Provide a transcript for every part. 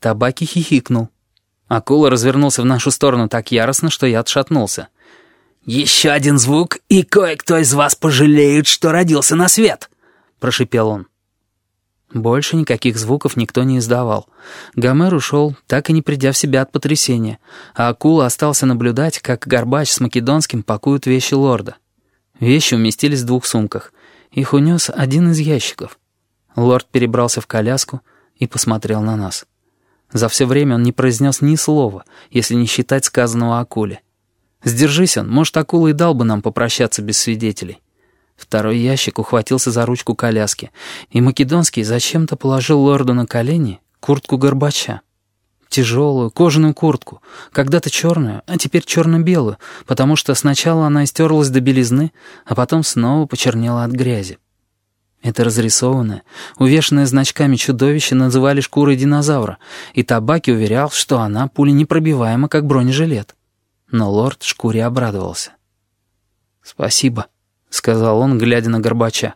Табаки хихикнул. Акула развернулся в нашу сторону так яростно, что я отшатнулся. «Еще один звук, и кое-кто из вас пожалеет, что родился на свет!» — прошипел он. Больше никаких звуков никто не издавал. Гомер ушел, так и не придя в себя от потрясения, а акула остался наблюдать, как Горбач с Македонским пакуют вещи лорда. Вещи уместились в двух сумках. Их унес один из ящиков. Лорд перебрался в коляску и посмотрел на нас. За все время он не произнес ни слова, если не считать сказанного акуле. Сдержись он, может, акула и дал бы нам попрощаться без свидетелей. Второй ящик ухватился за ручку коляски, и Македонский зачем-то положил лорду на колени куртку Горбача. Тяжелую, кожаную куртку, когда-то черную, а теперь черно-белую, потому что сначала она истерлась до белизны, а потом снова почернела от грязи. Это разрисованное, увешанное значками чудовище называли шкурой динозавра, и Табаки уверял, что она пуленепробиваема, как бронежилет. Но лорд шкуре обрадовался. «Спасибо», — сказал он, глядя на Горбача.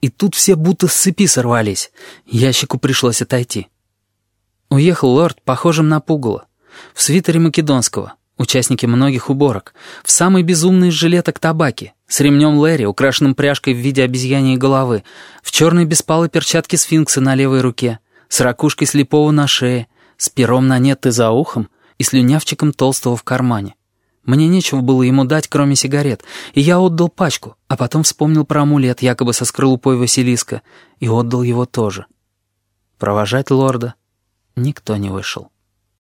И тут все будто с цепи сорвались. Ящику пришлось отойти. Уехал лорд, похожим на пугало, в свитере македонского, участники многих уборок, в самый безумный из жилеток табаки, с ремнем Лэри, украшенным пряжкой в виде обезьяньей головы, в черной беспалой перчатке сфинкса на левой руке, с ракушкой слепого на шее, с пером на нет и за ухом и слюнявчиком толстого в кармане. Мне нечего было ему дать, кроме сигарет, и я отдал пачку, а потом вспомнил про амулет, якобы со скорлупой Василиска, и отдал его тоже. Провожать лорда никто не вышел.